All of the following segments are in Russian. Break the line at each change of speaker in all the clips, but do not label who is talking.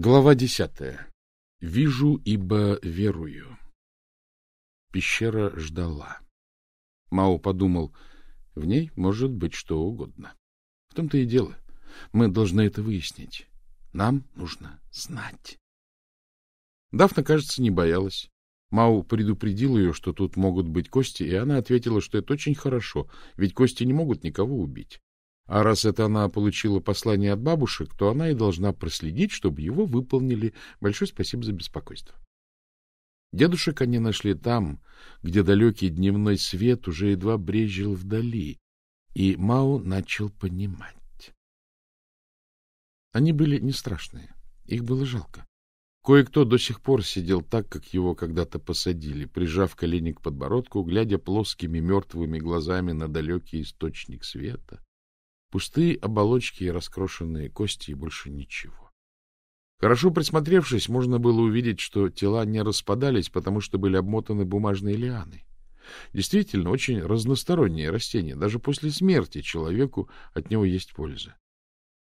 Глава десятая. Вижу, ибо верую. Пещера ждала. Мао подумал, в ней может быть что угодно. В том-то и дело. Мы должны это выяснить. Нам нужно знать. Дафна, кажется, не боялась. Мау предупредил ее, что тут могут быть кости, и она ответила, что это очень хорошо, ведь кости не могут никого убить. А раз это она получила послание от бабушек, то она и должна проследить, чтобы его выполнили. Большое спасибо за беспокойство. Дедушек они нашли там, где далекий дневной свет уже едва брезжил вдали, и Мау начал понимать. Они были не страшные, их было жалко. Кое-кто до сих пор сидел так, как его когда-то посадили, прижав колени к подбородку, глядя плоскими мертвыми глазами на далекий источник света. Пустые оболочки и раскрошенные кости, и больше ничего. Хорошо присмотревшись, можно было увидеть, что тела не распадались, потому что были обмотаны бумажной лианой. Действительно, очень разностороннее растение. Даже после смерти человеку от него есть польза.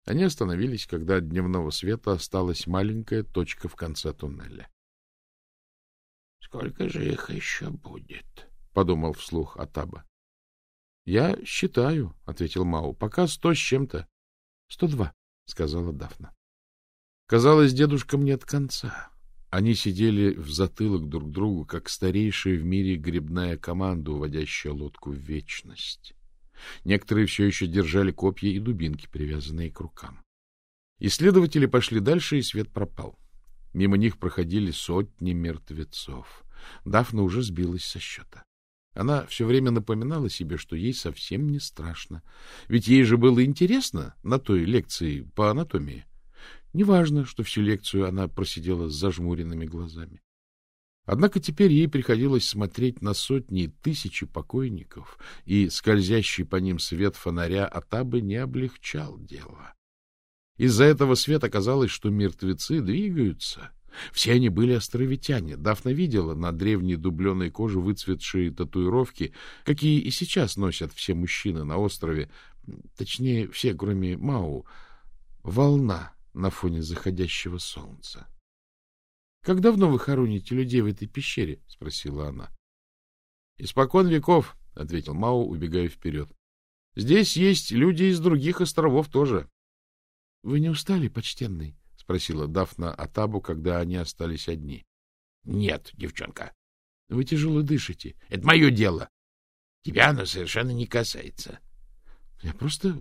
Они остановились, когда от дневного света осталась маленькая точка в конце туннеля. — Сколько же их еще будет? — подумал вслух Атаба. — Я считаю, — ответил Мау, — пока сто с чем-то. — Сто два, — сказала Дафна. Казалось, дедушкам нет конца. Они сидели в затылок друг другу, как старейшая в мире грибная команда, уводящая лодку в вечность. Некоторые все еще держали копья и дубинки, привязанные к рукам. Исследователи пошли дальше, и свет пропал. Мимо них проходили сотни мертвецов. Дафна уже сбилась со счета. Она все время напоминала себе, что ей совсем не страшно. Ведь ей же было интересно на той лекции по анатомии. Неважно, что всю лекцию она просидела с зажмуренными глазами. Однако теперь ей приходилось смотреть на сотни и тысячи покойников, и скользящий по ним свет фонаря Атабы не облегчал дело. Из-за этого света казалось, что мертвецы двигаются. Все они были островитяне. Дафна видела на древней дубленой коже выцветшие татуировки, какие и сейчас носят все мужчины на острове, точнее, все, кроме Мау. Волна на фоне заходящего солнца. — Как давно вы хороните людей в этой пещере? — спросила она. — Испокон веков, — ответил Мао, убегая вперед. — Здесь есть люди из других островов тоже. — Вы не устали, почтенный? — спросила Дафна Атабу, когда они остались одни. — Нет, девчонка. — Вы тяжело дышите. — Это мое дело. Тебя оно совершенно не касается. — Я просто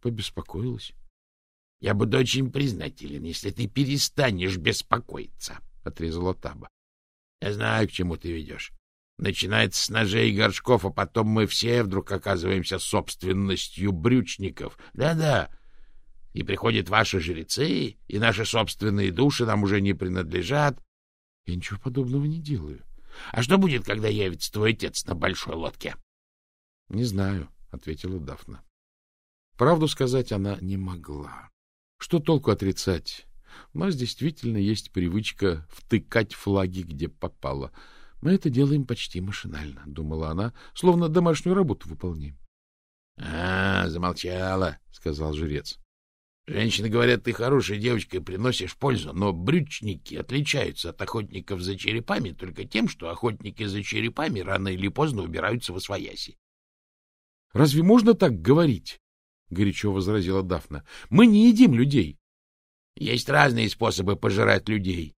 побеспокоилась. — Я буду очень признателен, если ты перестанешь беспокоиться. —— отрезала Таба. — Я знаю, к чему ты ведешь. Начинается с ножей и горшков, а потом мы все вдруг оказываемся собственностью брючников. Да-да. И приходят ваши жрецы, и наши собственные души нам уже не принадлежат. Я ничего подобного не делаю. А что будет, когда явится твой отец на большой лодке? — Не знаю, — ответила Дафна. Правду сказать она не могла. Что толку отрицать? У нас действительно есть привычка втыкать флаги, где попало. Мы это делаем почти машинально, — думала она, — словно домашнюю работу выполняем. — А, замолчала, — сказал жрец. — Женщины говорят, ты хорошая девочка и приносишь пользу, но брючники отличаются от охотников за черепами только тем, что охотники за черепами рано или поздно убираются во свояси. — Разве можно так говорить? — горячо возразила Дафна. — Мы не едим людей. Есть разные способы пожирать людей.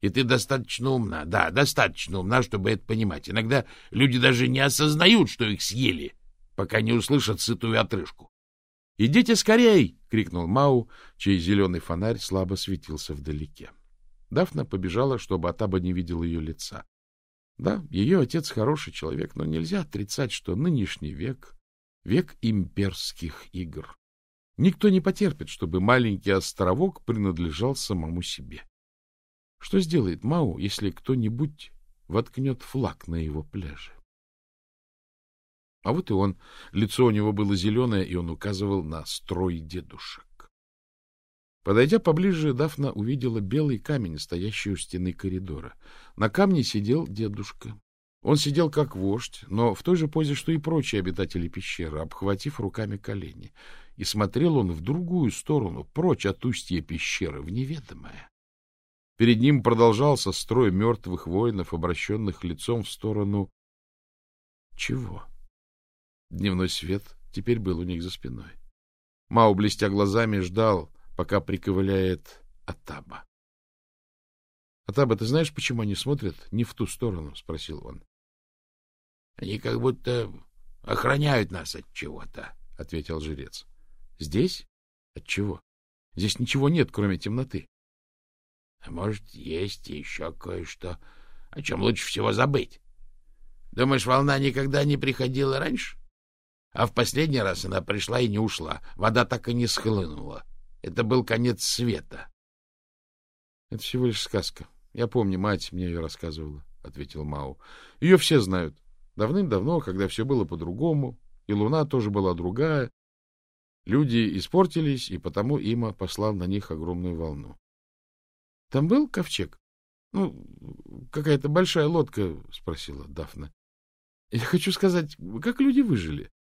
И ты достаточно умна, да, достаточно умна, чтобы это понимать. Иногда люди даже не осознают, что их съели, пока не услышат сытую отрыжку. — Идите скорей! — крикнул Мау, чей зеленый фонарь слабо светился вдалеке. Дафна побежала, чтобы Атаба не видел ее лица. Да, ее отец хороший человек, но нельзя отрицать, что нынешний век — век имперских игр. Никто не потерпит, чтобы маленький островок принадлежал самому себе. Что сделает Мау, если кто-нибудь воткнет флаг на его пляже? А вот и он. Лицо у него было зеленое, и он указывал на строй дедушек. Подойдя поближе, Дафна увидела белый камень, стоящий у стены коридора. На камне сидел дедушка. Он сидел как вождь, но в той же позе, что и прочие обитатели пещеры, обхватив руками колени. И смотрел он в другую сторону, прочь от устья пещеры, в неведомое. Перед ним продолжался строй мертвых воинов, обращенных лицом в сторону... Чего? Дневной свет теперь был у них за спиной. Мау, блестя глазами, ждал, пока приковыляет Атаба. — Атаба, ты знаешь, почему они смотрят не в ту сторону? — спросил он.
— Они как будто охраняют нас от чего-то, — ответил жрец.
— Здесь? От чего? Здесь ничего нет, кроме темноты.
— А может, есть еще кое-что, о чем лучше всего забыть. Думаешь, волна никогда не приходила раньше? А в последний раз она пришла и не ушла. Вода так и не схлынула. Это был конец света.
— Это всего лишь сказка. Я помню, мать мне ее рассказывала, — ответил Мау. — Ее все знают. Давным-давно, когда все было по-другому, и луна тоже была другая, люди испортились, и потому Има послал на них огромную волну. — Там был ковчег? — Ну, какая-то большая лодка, — спросила Дафна. — Я хочу сказать, как люди выжили? —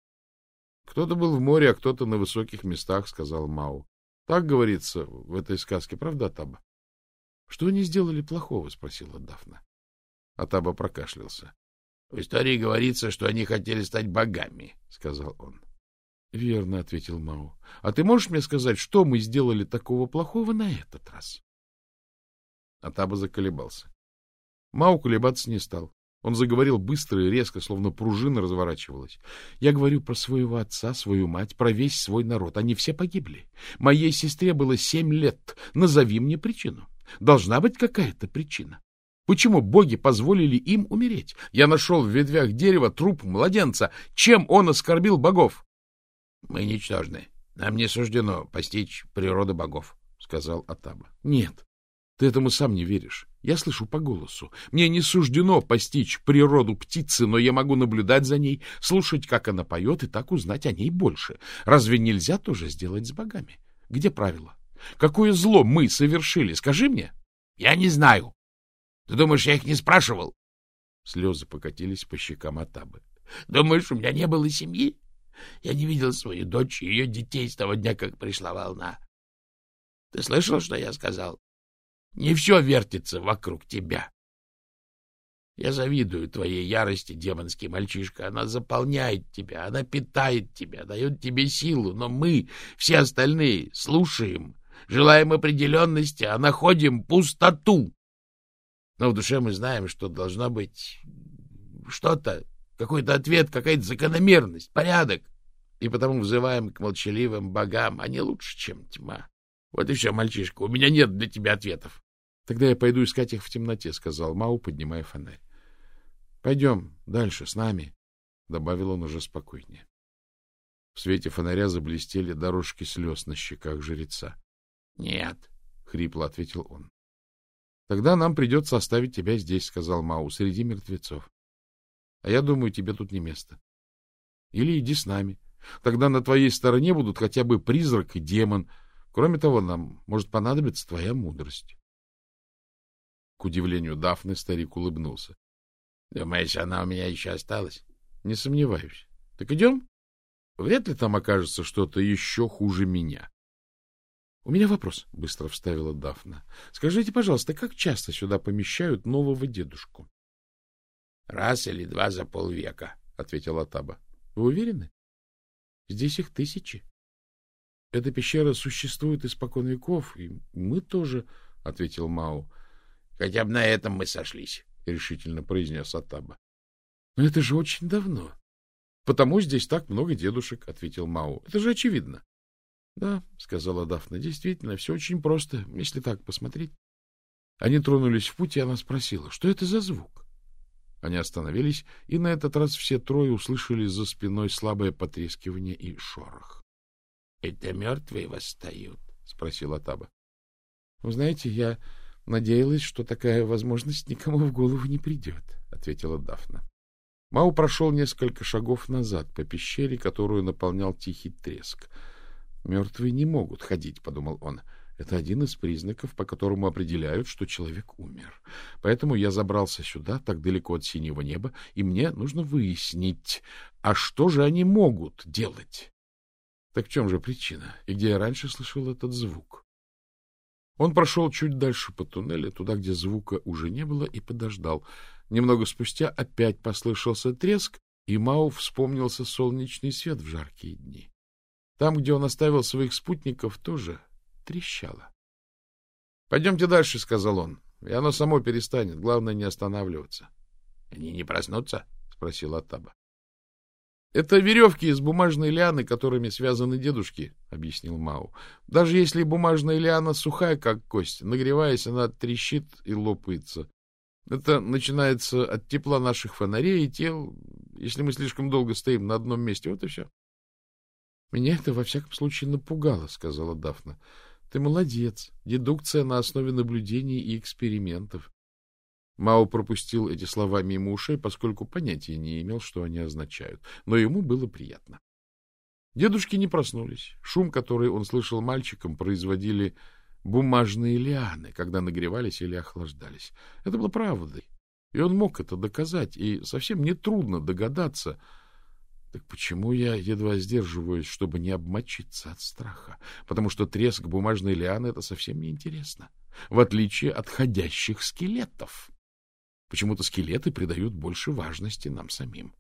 Кто-то был в море, а кто-то на высоких местах, — сказал Мау. — Так говорится в этой сказке, правда, Таба? — Что они сделали плохого? — спросила Дафна. Атаба прокашлялся.
— В истории говорится, что они хотели стать богами, — сказал он.
— Верно, — ответил Мау. — А ты можешь мне сказать, что мы сделали такого плохого на этот раз? Атаба заколебался. Мау колебаться не стал. Он заговорил быстро и резко, словно пружина разворачивалась. Я говорю про своего отца, свою мать, про весь свой народ. Они все погибли. Моей сестре было семь лет. Назови мне причину. Должна быть какая-то причина. Почему боги позволили им умереть? Я нашел в ветвях дерева труп младенца. Чем он оскорбил богов?
— Мы ничтожны. Нам не суждено постичь природы богов, — сказал Атаба.
— Нет, ты этому сам не веришь. Я слышу по голосу. Мне не суждено постичь природу птицы, но я могу наблюдать за ней, слушать, как она поет, и так узнать о ней больше. Разве нельзя тоже сделать с богами? Где правила? Какое зло мы совершили? Скажи мне.
— Я не знаю. Ты думаешь, я их не спрашивал?
Слезы покатились по щекам Атабы.
— Думаешь, у меня не было семьи? Я не видел свою дочь и ее детей с того дня, как пришла волна. Ты слышал, что я сказал? Не все вертится вокруг тебя. Я завидую твоей ярости, демонский мальчишка. Она заполняет тебя, она питает тебя, дает тебе силу. Но мы, все остальные, слушаем, желаем определенности, а находим пустоту. Но в душе мы знаем, что должно быть что-то, какой-то ответ, какая-то закономерность, порядок. И потому взываем к молчаливым богам. Они лучше, чем тьма. Вот и все, мальчишка, у меня нет для тебя ответов.
— Тогда я пойду искать их в темноте, — сказал Мау, поднимая фонарь. — Пойдем дальше, с нами, — добавил он уже спокойнее. В свете фонаря заблестели дорожки слез на щеках жреца.
— Нет, —
хрипло ответил он. — Тогда нам придется оставить тебя здесь, — сказал Мау, — среди мертвецов. А я думаю, тебе тут не место. Или иди с нами. Тогда на твоей стороне будут хотя бы призрак и демон. Кроме того, нам может понадобиться твоя мудрость. К удивлению Дафны старик улыбнулся.
— Думаешь, она у меня еще осталась?
— Не сомневаюсь. — Так идем? Вряд ли там окажется что-то еще хуже меня. — У меня вопрос, — быстро вставила Дафна. — Скажите, пожалуйста, как часто сюда помещают нового дедушку?
— Раз или два за полвека, — ответила Таба.
— Вы уверены? Здесь их тысячи. Эта пещера существует испокон веков, и мы тоже, — ответил Мау.
— Хотя бы на этом мы сошлись, —
решительно произнес Атаба. — Но это же очень давно. — Потому здесь так много дедушек, — ответил Мау. — Это же очевидно. — Да, — сказала Дафна, — действительно, все очень просто, если так посмотреть. Они тронулись в путь, и она спросила, что это за звук? Они остановились, и на этот раз все трое услышали за спиной слабое потрескивание и шорох.
— Это мертвые восстают? — спросила Таба.
— Вы знаете, я Надеялась, что такая возможность никому в голову не придет, — ответила Дафна. Мау прошел несколько шагов назад по пещере, которую наполнял тихий треск. «Мертвые не могут ходить», — подумал он. «Это один из признаков, по которому определяют, что человек умер. Поэтому я забрался сюда, так далеко от синего неба, и мне нужно выяснить, а что же они могут делать?» Так в чем же причина? И где я раньше слышал этот звук? Он прошел чуть дальше по туннелю, туда, где звука уже не было, и подождал. Немного спустя опять послышался треск, и Мау вспомнился солнечный свет в жаркие дни. Там, где он оставил своих спутников, тоже трещало. — Пойдемте дальше, — сказал он, — и оно само перестанет. Главное, не останавливаться. — Они не проснутся? — спросил Атаба. — Это веревки из бумажной лианы, которыми связаны дедушки, — объяснил Мау. — Даже если бумажная лиана сухая, как кость, нагреваясь, она трещит и лопается. Это начинается от тепла наших фонарей и тел, если мы слишком долго стоим на одном месте. Вот и все. — Меня это, во всяком случае, напугало, — сказала Дафна. — Ты молодец. Дедукция на основе наблюдений и экспериментов. Мао пропустил эти слова мимо ушей, поскольку понятия не имел, что они означают. Но ему было приятно. Дедушки не проснулись. Шум, который он слышал мальчиком, производили бумажные лианы, когда нагревались или охлаждались. Это было правдой. И он мог это доказать, и совсем нетрудно догадаться. Так почему я едва сдерживаюсь, чтобы не обмочиться от страха? Потому что треск бумажной лианы — это совсем неинтересно. В отличие от ходящих скелетов. Почему-то скелеты придают больше важности нам самим.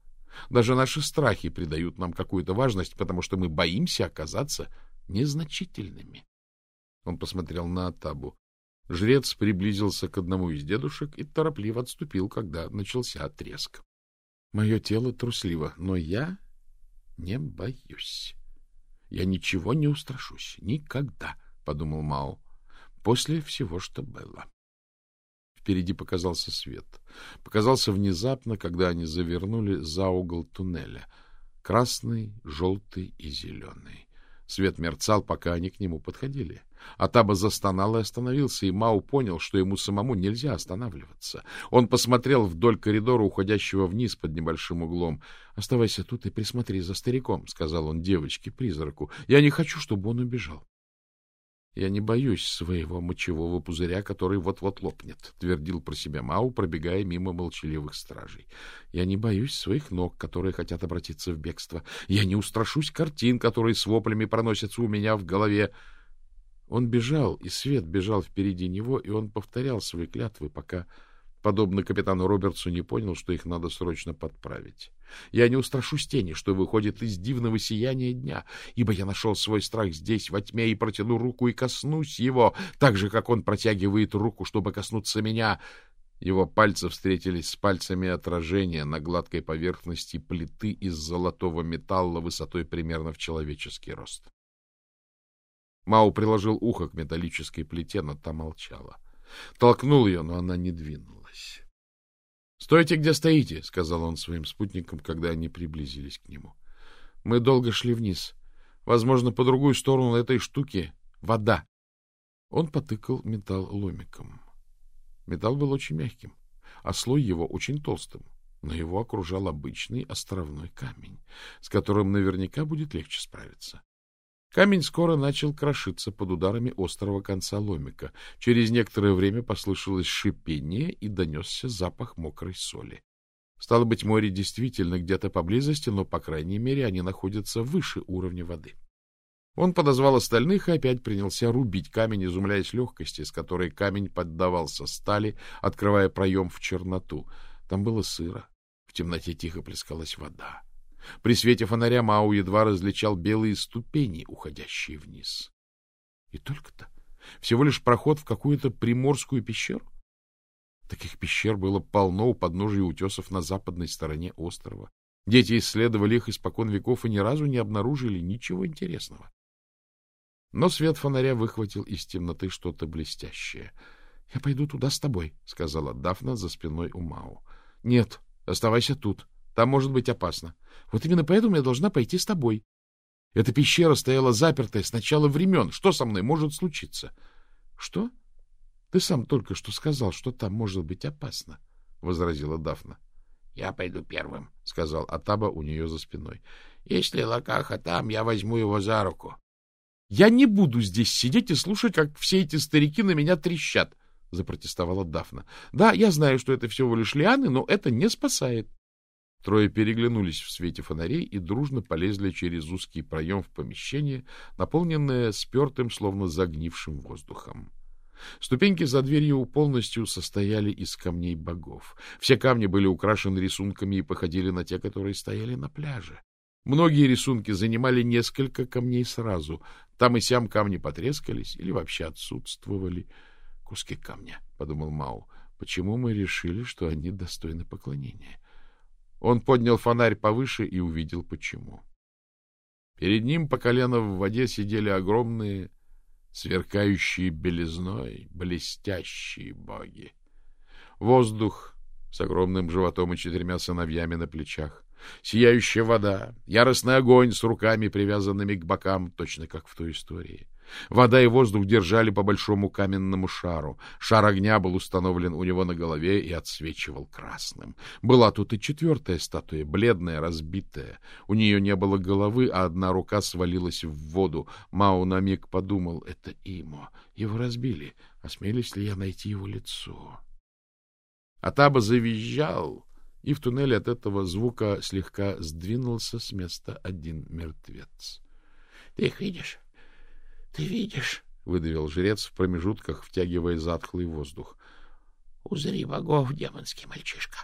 Даже наши страхи придают нам какую-то важность, потому что мы боимся оказаться незначительными. Он посмотрел на Атабу. Жрец приблизился к одному из дедушек и торопливо отступил, когда начался отрезк. Мое тело трусливо, но я не боюсь. Я ничего не устрашусь. Никогда, — подумал Мао, — после всего, что было. Впереди показался свет. Показался внезапно, когда они завернули за угол туннеля. Красный, желтый и зеленый. Свет мерцал, пока они к нему подходили. Атаба застонал и остановился, и Мау понял, что ему самому нельзя останавливаться. Он посмотрел вдоль коридора, уходящего вниз под небольшим углом. — Оставайся тут и присмотри за стариком, — сказал он девочке-призраку. — Я не хочу, чтобы он убежал. Я не боюсь своего мочевого пузыря, который вот-вот лопнет, — твердил про себя Мау, пробегая мимо молчаливых стражей. Я не боюсь своих ног, которые хотят обратиться в бегство. Я не устрашусь картин, которые с воплями проносятся у меня в голове. Он бежал, и свет бежал впереди него, и он повторял свои клятвы, пока подобно капитану Робертсу, не понял, что их надо срочно подправить. Я не устрашусь тени, что выходит из дивного сияния дня, ибо я нашел свой страх здесь, во тьме, и протяну руку и коснусь его, так же, как он протягивает руку, чтобы коснуться меня. Его пальцы встретились с пальцами отражения на гладкой поверхности плиты из золотого металла высотой примерно в человеческий рост. Мау приложил ухо к металлической плите, но та молчала. Толкнул ее, но она не двинулась улыбнулась. — Стойте, где стоите, — сказал он своим спутникам, когда они приблизились к нему. — Мы долго шли вниз. Возможно, по другую сторону этой штуки — вода. Он потыкал металл ломиком. Металл был очень мягким, а слой его очень толстым, но его окружал обычный островной камень, с которым наверняка будет легче справиться. Камень скоро начал крошиться под ударами острого конца ломика. Через некоторое время послышалось шипение и донесся запах мокрой соли. Стало быть, море действительно где-то поблизости, но, по крайней мере, они находятся выше уровня воды. Он подозвал остальных и опять принялся рубить камень, изумляясь легкости, с которой камень поддавался стали, открывая проем в черноту. Там было сыро, в темноте тихо плескалась вода. При свете фонаря Мау едва различал белые ступени, уходящие вниз. И только-то всего лишь проход в какую-то приморскую пещеру. Таких пещер было полно у подножия утесов на западной стороне острова. Дети исследовали их испокон веков и ни разу не обнаружили ничего интересного. Но свет фонаря выхватил из темноты что-то блестящее. — Я пойду туда с тобой, — сказала Дафна за спиной у Мау. — Нет, оставайся тут, там может быть опасно. Вот именно поэтому я должна пойти с тобой. Эта пещера стояла запертая с начала времен. Что со мной может случиться? — Что? Ты сам только что сказал, что там может быть опасно, — возразила Дафна. — Я пойду первым, — сказал Атаба у нее за спиной. — Если Лакаха там, я возьму его за руку. — Я не буду здесь сидеть и слушать, как все эти старики на меня трещат, — запротестовала Дафна. — Да, я знаю, что это всего лишь лианы, но это не спасает. Трое переглянулись в свете фонарей и дружно полезли через узкий проем в помещение, наполненное спертым, словно загнившим воздухом. Ступеньки за дверью полностью состояли из камней богов. Все камни были украшены рисунками и походили на те, которые стояли на пляже. Многие рисунки занимали несколько камней сразу. Там и сям камни потрескались или вообще отсутствовали. Куски камня, — подумал Мау. Почему мы решили, что они достойны поклонения? Он поднял фонарь повыше и увидел, почему. Перед ним по колено в воде сидели огромные, сверкающие белизной, блестящие боги. Воздух с огромным животом и четырьмя сыновьями на плечах, сияющая вода, яростный огонь с руками, привязанными к бокам, точно как в той истории. Вода и воздух держали по большому каменному шару. Шар огня был установлен у него на голове и отсвечивал красным. Была тут и четвертая статуя, бледная, разбитая. У нее не было головы, а одна рука свалилась в воду. Мао на миг подумал, это Имо. Его разбили. Осмелись ли я найти его лицо? Атаба завизжал, и в туннеле от этого звука слегка сдвинулся с места один мертвец.
— Ты их видишь? Ты видишь?
— выдавил жрец в промежутках, втягивая затхлый воздух.
— Узри богов, демонский мальчишка.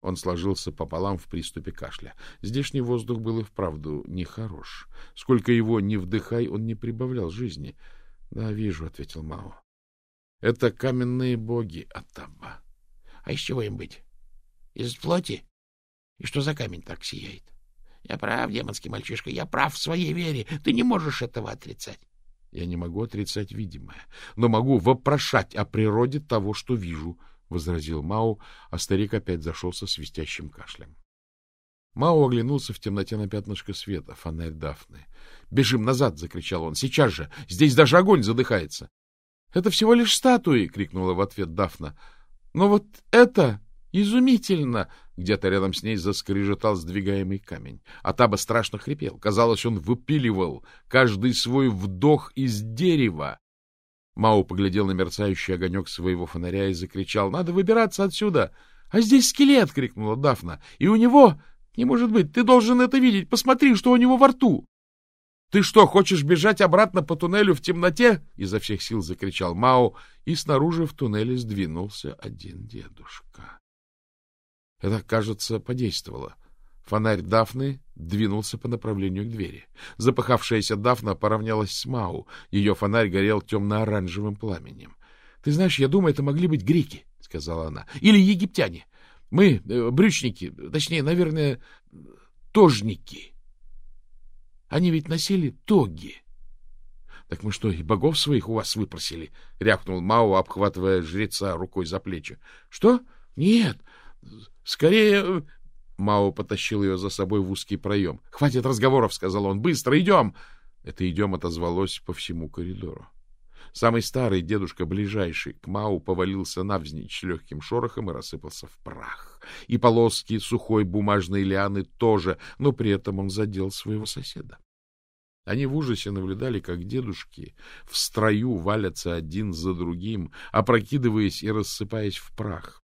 Он сложился пополам в приступе кашля. Здешний воздух был и вправду нехорош. Сколько его ни вдыхай, он не прибавлял жизни. — Да, вижу, — ответил Мао. — Это каменные боги Атаба.
— А из чего им быть? Из плоти? И что за камень так сияет? Я прав, демонский мальчишка, я прав в своей вере. Ты не можешь этого отрицать.
Я не могу отрицать видимое, но могу вопрошать о природе того, что вижу, — возразил Мау, а старик опять зашел со свистящим кашлем. Мау оглянулся в темноте на пятнышко света, фонарь Дафны. — Бежим назад! — закричал он. — Сейчас же! Здесь даже огонь задыхается! — Это всего лишь статуи! — крикнула в ответ Дафна. — Но вот это Изумительно! Где-то рядом с ней заскрежетал сдвигаемый камень. А Таба страшно хрипел. Казалось, он выпиливал каждый свой вдох из дерева. Мау поглядел на мерцающий огонек своего фонаря и закричал. — Надо выбираться отсюда! — А здесь скелет! — крикнула Дафна. — И у него... Не может быть, ты должен это видеть. Посмотри, что у него во рту. — Ты что, хочешь бежать обратно по туннелю в темноте? — изо всех сил закричал Мау, и снаружи в туннеле сдвинулся один дедушка. Это, кажется, подействовало. Фонарь Дафны двинулся по направлению к двери. Запахавшаяся Дафна поравнялась с Мау. Ее фонарь горел темно-оранжевым пламенем. — Ты знаешь, я думаю, это могли быть греки, — сказала она. — Или египтяне. Мы, э, брючники, точнее, наверное, тожники. Они ведь носили тоги. — Так мы что, и богов своих у вас выпросили? — рявкнул Мау, обхватывая жреца рукой за плечи. — Что? — Нет, Скорее... Э, Мао потащил ее за собой в узкий проем. — Хватит разговоров, — сказал он. — Быстро идем! Это «идем» отозвалось по всему коридору. Самый старый дедушка, ближайший к Мау, повалился навзничь легким шорохом и рассыпался в прах. И полоски сухой бумажной лианы тоже, но при этом он задел своего соседа. Они в ужасе наблюдали, как дедушки в строю валятся один за другим, опрокидываясь и рассыпаясь в прах.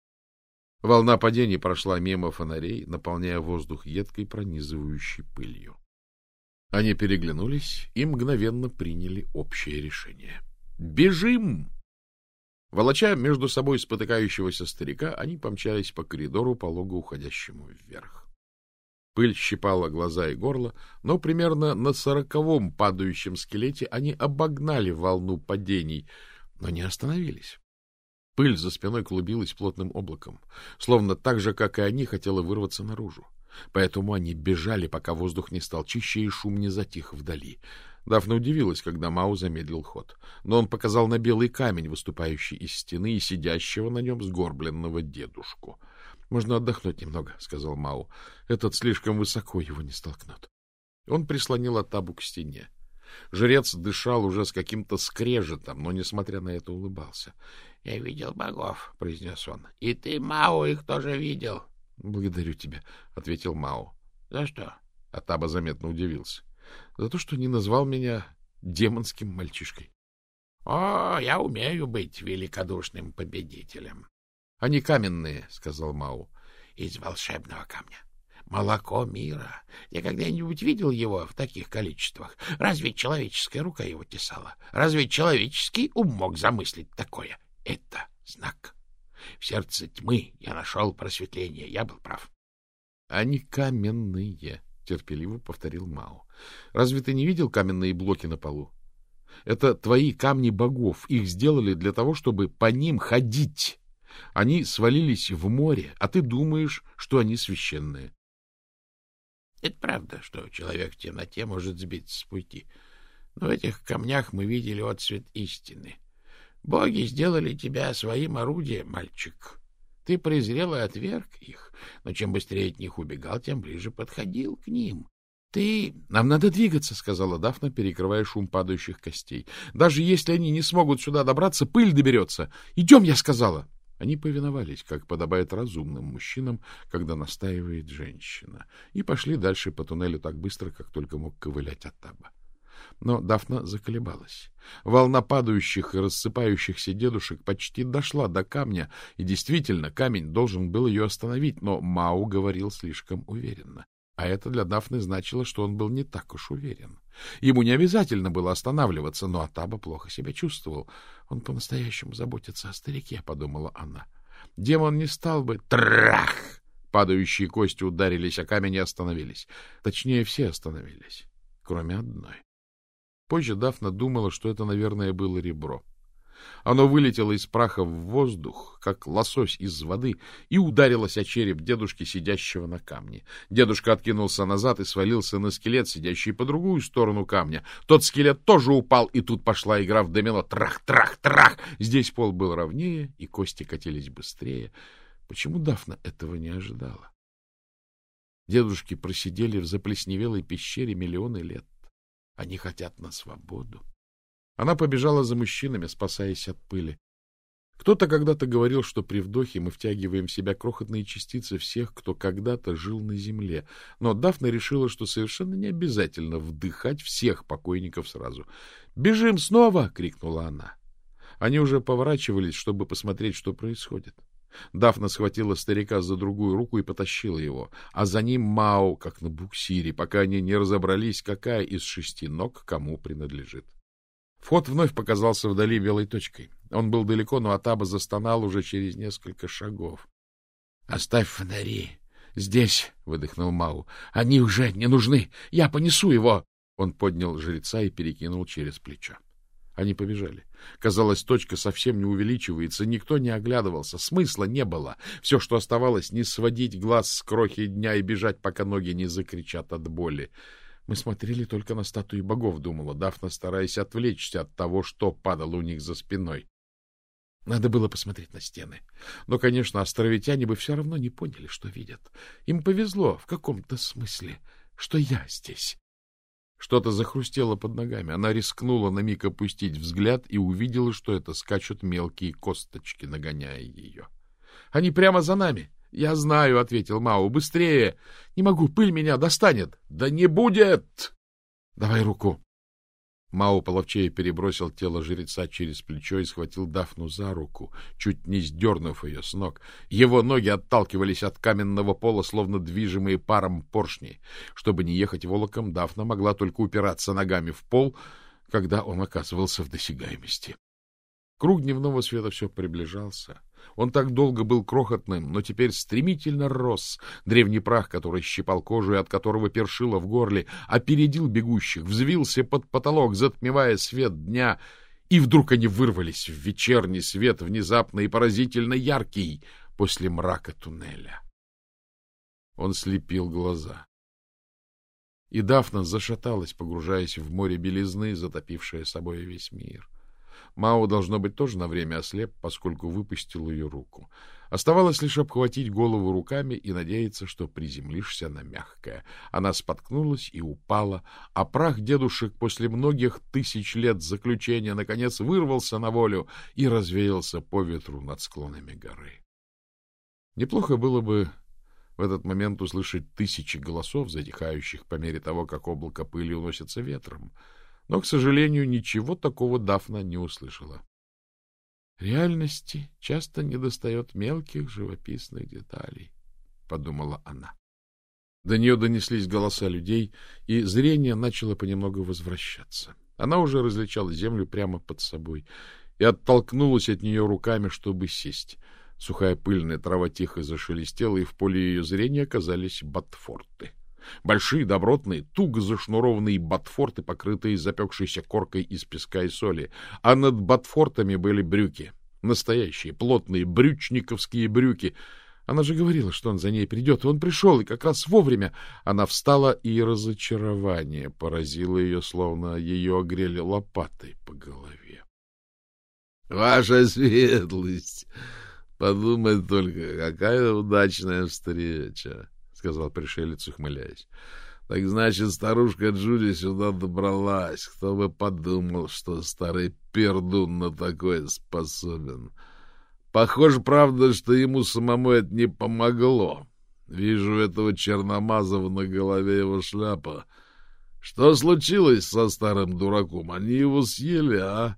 Волна падений прошла мимо фонарей, наполняя воздух едкой пронизывающей пылью. Они переглянулись и мгновенно приняли общее решение. «Бежим!» Волоча между собой спотыкающегося старика, они помчались по коридору, полого уходящему вверх. Пыль щипала глаза и горло, но примерно на сороковом падающем скелете они обогнали волну падений, но не остановились. Пыль за спиной клубилась плотным облаком, словно так же, как и они, хотела вырваться наружу. Поэтому они бежали, пока воздух не стал чище и шум не затих вдали. Дафна удивилась, когда Мау замедлил ход. Но он показал на белый камень, выступающий из стены, и сидящего на нем сгорбленного дедушку. — Можно отдохнуть немного, — сказал Мау. — Этот слишком высоко его не столкнут. Он прислонил Атабу к стене. Жрец дышал уже с каким-то скрежетом, но, несмотря на это, улыбался.
— Я видел богов, — произнес он. — И ты, Мао, их тоже видел.
— Благодарю тебя, — ответил Мао.
— За что?
Атаба заметно удивился. — За то, что не назвал меня демонским мальчишкой.
— О, я умею быть великодушным победителем.
— Они каменные, — сказал Мау.
— Из волшебного камня. Молоко мира. Я когда-нибудь видел его в таких количествах? Разве человеческая рука его тесала? Разве человеческий ум мог замыслить такое? Это знак. В сердце тьмы я нашел просветление. Я был прав.
— Они каменные, — терпеливо повторил Мао. — Разве ты не видел каменные блоки на полу? Это твои камни богов. Их сделали для того, чтобы по ним ходить. Они свалились в море, а ты думаешь, что они священные.
Это правда, что человек в темноте может сбиться с пути. Но в этих камнях мы видели отцвет истины. Боги сделали тебя своим орудием, мальчик. Ты презрел и отверг их, но чем быстрее от них убегал, тем ближе подходил к ним. Ты...
— Нам надо двигаться, — сказала Дафна, перекрывая шум падающих костей. — Даже если они не смогут сюда добраться, пыль доберется. Идем, я сказала. Они повиновались, как подобает разумным мужчинам, когда настаивает женщина, и пошли дальше по туннелю так быстро, как только мог ковылять Атаба. Но Дафна заколебалась. Волна падающих и рассыпающихся дедушек почти дошла до камня, и действительно, камень должен был ее остановить, но Мау говорил слишком уверенно. А это для Дафны значило, что он был не так уж уверен. Ему не обязательно было останавливаться, но Атаба плохо себя чувствовал. Он по-настоящему заботится о старике, — подумала она. Демон не стал бы... Трах! Падающие кости ударились, а камень и остановились. Точнее, все остановились, кроме одной. Позже Дафна думала, что это, наверное, было ребро. Оно вылетело из праха в воздух, как лосось из воды, и ударилось о череп дедушки, сидящего на камне. Дедушка откинулся назад и свалился на скелет, сидящий по другую сторону камня. Тот скелет тоже упал, и тут пошла игра в домино. Трах-трах-трах! Здесь пол был ровнее, и кости катились быстрее. Почему Дафна этого не ожидала? Дедушки просидели в заплесневелой пещере миллионы лет. Они хотят на свободу. Она побежала за мужчинами, спасаясь от пыли. Кто-то когда-то говорил, что при вдохе мы втягиваем в себя крохотные частицы всех, кто когда-то жил на земле. Но Дафна решила, что совершенно не обязательно вдыхать всех покойников сразу. «Бежим снова!» — крикнула она. Они уже поворачивались, чтобы посмотреть, что происходит. Дафна схватила старика за другую руку и потащила его, а за ним Мао, как на буксире, пока они не разобрались, какая из шести ног кому принадлежит. Вход вновь показался вдали белой точкой. Он был далеко, но Атаба застонал уже через несколько шагов. — Оставь фонари. Здесь, — выдохнул Мау. — Они уже не нужны. Я понесу его. Он поднял жреца и перекинул через плечо. Они побежали. Казалось, точка совсем не увеличивается, никто не оглядывался, смысла не было. Все, что оставалось, не сводить глаз с крохи дня и бежать, пока ноги не закричат от боли. Мы смотрели только на статуи богов, думала Дафна, стараясь отвлечься от того, что падало у них за спиной. Надо было посмотреть на стены. Но, конечно, островитяне бы все равно не поняли, что видят. Им повезло в каком-то смысле, что я здесь. Что-то захрустело под ногами. Она рискнула на миг опустить взгляд и увидела, что это скачут мелкие косточки, нагоняя ее. Они прямо за нами. — Я знаю, — ответил Мао. — Быстрее! Не могу, пыль меня достанет. — Да не будет! — Давай руку. Мао половчее перебросил тело жреца через плечо и схватил Дафну за руку, чуть не сдернув ее с ног. Его ноги отталкивались от каменного пола, словно движимые паром поршни. Чтобы не ехать волоком, Дафна могла только упираться ногами в пол, когда он оказывался в досягаемости. Круг дневного света все приближался. Он так долго был крохотным, но теперь стремительно рос. Древний прах, который щипал кожу и от которого першило в горле, опередил бегущих, взвился под потолок, затмевая свет дня, и вдруг они вырвались в вечерний свет, внезапно и поразительно яркий, после мрака туннеля. Он слепил глаза. И Дафна зашаталась, погружаясь в море белизны, затопившее собой весь мир. Мао, должно быть, тоже на время ослеп, поскольку выпустил ее руку. Оставалось лишь обхватить голову руками и надеяться, что приземлишься на мягкое. Она споткнулась и упала, а прах дедушек после многих тысяч лет заключения наконец вырвался на волю и развеялся по ветру над склонами горы. Неплохо было бы в этот момент услышать тысячи голосов, затихающих по мере того, как облако пыли уносится ветром. Но, к сожалению, ничего такого Дафна не услышала. Реальности часто недостает мелких живописных деталей, — подумала она. До нее донеслись голоса людей, и зрение начало понемногу возвращаться. Она уже различала землю прямо под собой и оттолкнулась от нее руками, чтобы сесть. Сухая пыльная трава тихо зашелестела, и в поле ее зрения оказались ботфорты. Большие, добротные, туго зашнурованные ботфорты, покрытые запекшейся коркой из песка и соли, а над ботфортами были брюки. Настоящие, плотные, брючниковские брюки — она же говорила, что он за ней придет, и он пришел, и как раз вовремя. Она встала, и разочарование поразило ее, словно ее огрели лопатой по голове.
— Ваша светлость! Подумай только, какая удачная встреча! — сказал пришелец, ухмыляясь. — Так значит, старушка Джуди сюда добралась. Кто бы подумал, что старый пердун на такое способен. — Похоже, правда, что ему самому это не помогло. Вижу этого Черномазова на голове его шляпа. Что случилось со старым дураком? Они его съели, а?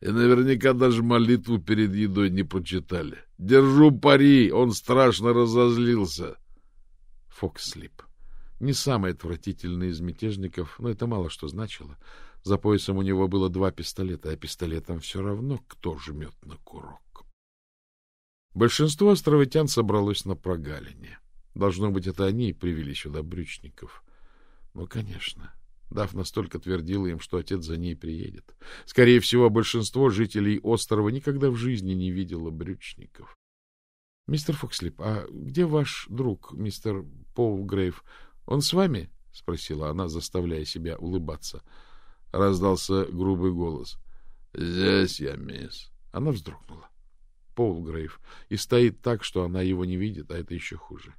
И наверняка даже молитву перед едой не прочитали. Держу пари, он страшно разозлился.
Фокслип. Не самый отвратительный из мятежников, но это мало что значило. За поясом у него было два пистолета, а пистолетом все равно кто жмет на курок. Большинство островитян собралось на прогалине. Должно быть, это они привели сюда брючников. Ну, конечно. Дав настолько твердила им, что отец за ней приедет. Скорее всего, большинство жителей острова никогда в жизни не видело брючников. — Мистер Фокслип, а где ваш друг, мистер Пол Грейв? Он с вами? — спросила она, заставляя себя улыбаться. Раздался грубый голос. — Здесь я, мисс. Она вздрогнула. Полгрейв, и стоит так, что она его не видит, а это еще хуже.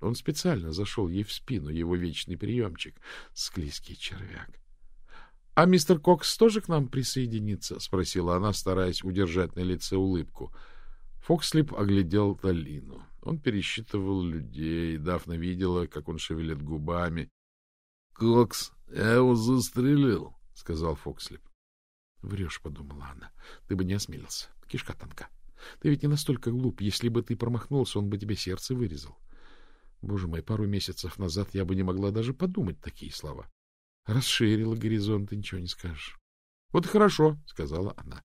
Он специально зашел ей в спину, его вечный приемчик, склизкий червяк. — А мистер Кокс тоже к нам присоединится? — спросила она, стараясь удержать на лице улыбку. Фокслип оглядел долину. Он пересчитывал людей, Дафна видела, как он шевелит губами. — Кокс, я его застрелил, — сказал Фокслип. — Врешь, — подумала она, — ты бы не осмелился. Кишка тонка. Ты ведь не настолько глуп. Если бы ты промахнулся, он бы тебе сердце вырезал. Боже мой, пару месяцев назад я бы не могла даже подумать такие слова. Расширила горизонт, ничего не скажешь. — Вот хорошо, — сказала она.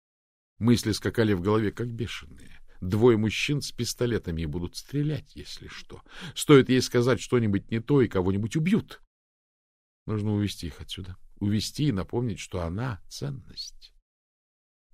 Мысли скакали в голове, как бешеные. Двое мужчин с пистолетами и будут стрелять, если что. Стоит ей сказать что-нибудь не то, и кого-нибудь убьют. Нужно увести их отсюда. Увести и напомнить, что она — ценность.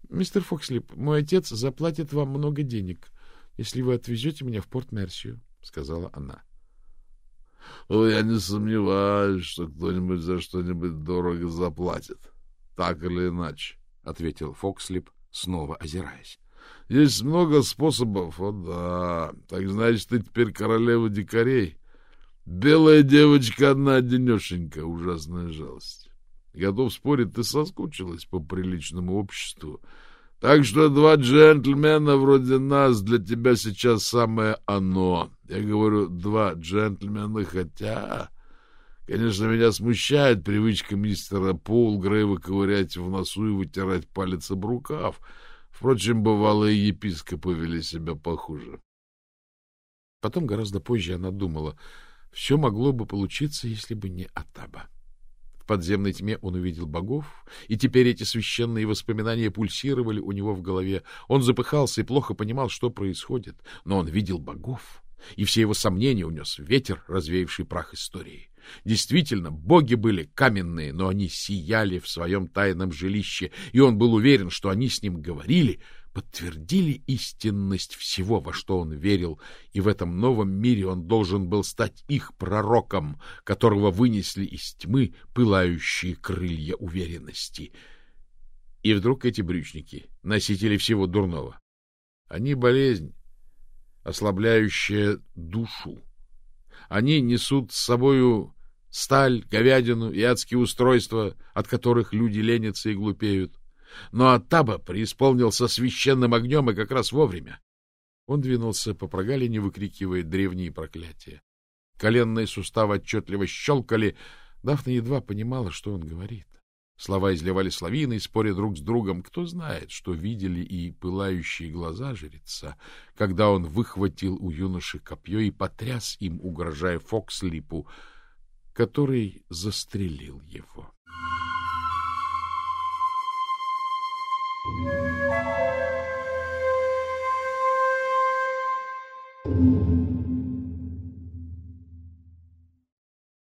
Мистер Фокслип, мой отец заплатит вам много денег, если вы отвезете меня в Порт-Мерсию, — сказала она.
— я не сомневаюсь, что кто-нибудь за что-нибудь дорого заплатит. Так или иначе, — ответил Фокслип, снова озираясь. — Есть много способов, о да. Так значит, ты теперь королева дикарей. Белая девочка одна-одинешенька, ужасная жалость. Готов спорить, ты соскучилась по приличному обществу. Так что два джентльмена вроде нас для тебя сейчас самое оно. Я говорю, два джентльмена, хотя... Конечно, меня смущает привычка мистера Полгрейва ковырять в носу и вытирать палец об рукав. Впрочем, бывалые епископы вели себя похуже.
Потом, гораздо позже, она думала, все могло бы получиться, если бы не Атаба. В подземной тьме он увидел богов, и теперь эти священные воспоминания пульсировали у него в голове. Он запыхался и плохо понимал, что происходит, но он видел богов, и все его сомнения унес ветер, развеявший прах истории. Действительно, боги были каменные, но они сияли в своем тайном жилище, и он был уверен, что они с ним говорили — подтвердили истинность всего, во что он верил, и в этом новом мире он должен был стать их пророком, которого вынесли из тьмы пылающие крылья уверенности. И вдруг эти брючники, носители всего дурного, они болезнь, ослабляющая душу. Они несут с собою сталь, говядину и адские устройства, от которых люди ленятся и глупеют. Но Атаба преисполнился священным огнем и как раз вовремя. Он двинулся по прогалине, выкрикивая древние проклятия. Коленные суставы отчетливо щелкали. Дафна едва понимала, что он говорит. Слова изливались лавиной, споря друг с другом. Кто знает, что видели и пылающие глаза жреца, когда он выхватил у юноши копье и потряс им, угрожая Фокслипу, который застрелил его. Thank.